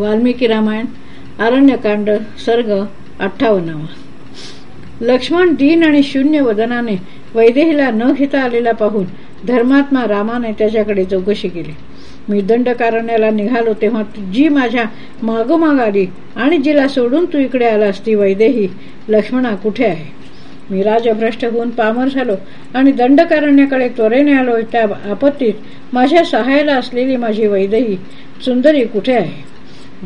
वाल्मिकी रामायण अरण्यकांड सर्ग अठ्ठावन्नावा. लक्ष्मण दीन आणि शून्य वदनाने वैदेहीला न घेता आलेला पाहून धर्मात्मा रामाने त्याच्याकडे चौकशी केली. मी दंडकारण्याला निघालो तेव्हा जी माझ्या मागोमाग आली आणि जिला सोडून तू इकडे आलास ती वैदेही लक्ष्मणा कुठे आहे? मी राजभ्रष्ट होऊन पामर झालो आणि दंडकारण्याकडे त्वरेने आलो त्या आपत्तीत माझ्या सहाय्याला असलेली माझी वैदेही सुंदरी कुठे आहे?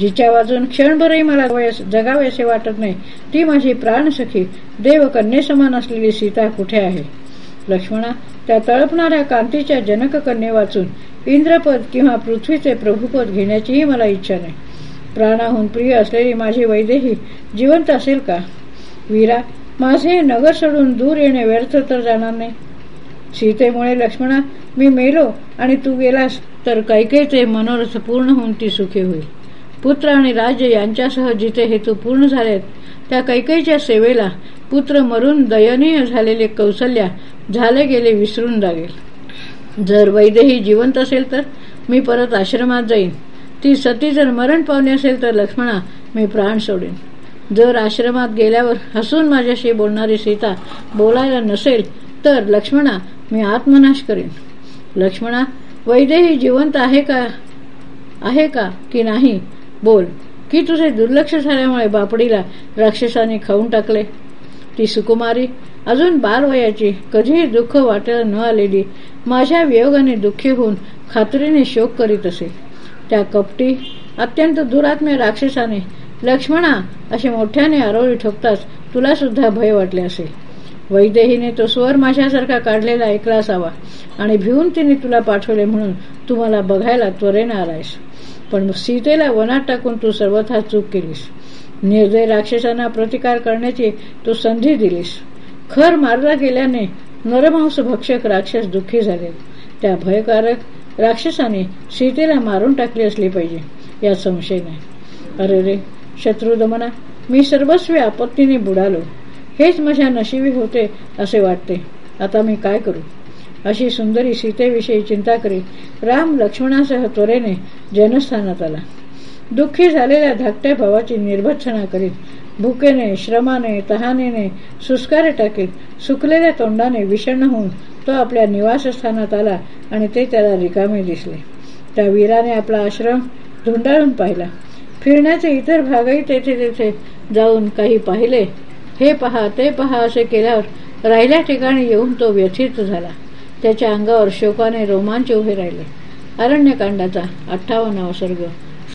जिच्या वाजून क्षणभरही मला जगावे असे वाटत नाही ती माझी प्राणसखी देव समान असलेली सीता कुठे आहे? लक्ष्मणा त्या तळपणाऱ्या कांतीच्या जनक कन्ये वाचून इंद्रपद किंवा पृथ्वीचे प्रभुपद घेण्याचीही मला इच्छा नाही. प्राणाहून प्रिय असलेली माझी वैदेही जिवंत असेल का? वीरा माझे नगर सोडून दूर येणे व्यर्थ तर जाणार नाही. सीतेमुळे लक्ष्मणा मी मेलो आणि तू गेलास तर कैकेचे मनोरथ पूर्ण होऊन ती सुखी होईल. पुत्र आणि राज्य यांच्यासह जिथे हेतू पूर्ण झालेत त्या कैकेच्या सेवेला पुत्र मरून दयनीय झालेले कौशल्या झाले गेले विसरून लागेल जर वैदेही जिवंत असेल तर मी परत आश्रमात जाईन. ती सती जर मरण पावली असेल तर लक्ष्मणा मी प्राण सोडेन. जर आश्रमात गेल्यावर हसून माझ्याशी बोलणारी सीता बोलायला नसेल तर लक्ष्मणा मी आत्मनाश करेन. लक्ष्मणा वैदेही जिवंत आहे का आहे का की नाही बोल की तुझे दुर्लक्ष झाल्यामुळे बापडीला राक्षसाने खाऊन टाकले ती सुकुमारी अजून बालवयाची कधीही दुःख वाटायला न आलेली माझ्या वियोगाने दुःखी होऊन खात्रीने शोक करीत असे त्या कपटी अत्यंत दुरात्म्य राक्षसाने लक्ष्मणा असे मोठ्याने आरोळी ठोकताच तुला सुद्धा भय वाटले असेल वैदेहीने तो स्वर माझ्यासारखा काढलेला ऐकला असावा आणि भिवून तिने तुला पाठवले म्हणून तू मला बघायला त्वरेनं आलायस पण सीतेला वनात टाकून तू सर्वथा चूक केलीस. निर्दय राक्षसांना प्रतिकार करण्याची तू संधी दिलीस. खर मारला गेल्याने नरमांस भक्षक राक्षस दुःखी झाले. त्या भयकारक राक्षसाने सीतेला मारून टाकली असली पाहिजे यात संशय नाही. अरे रे शत्रुदमना मी सर्वस्वी आपत्तीने बुडालो. हेच माझ्या नशिबी होते असे वाटते. आता मी काय करू? अशी सुंदरी सीतेविषयी चिंता करीत राम लक्ष्मणासह त्वरेने जनस्थानात आला. दुःखी झालेल्या धाकट्या भावाची निर्भत्सना करीत भुकेने श्रमाने तहानेने सुस्कारे टाकीत सुकलेल्या तोंडाने विषण्ण होऊन तो आपल्या निवासस्थानात आला आणि ते त्याला रिकामे दिसले. त्या वीराने आपला आश्रम धुंडाळून पाहिला. फिरण्याचे इतर भागही तेथे तेथे जाऊन काही पाहिले. हे पहा ते पहा असे केल्यावर राहिल्या ठिकाणी येऊन तो व्यथित झाला. त्याच्या अंगावर शोकाने रोमांच उभे राहिले. अरण्यकांडाचा अठ्ठावन्नावा सर्ग.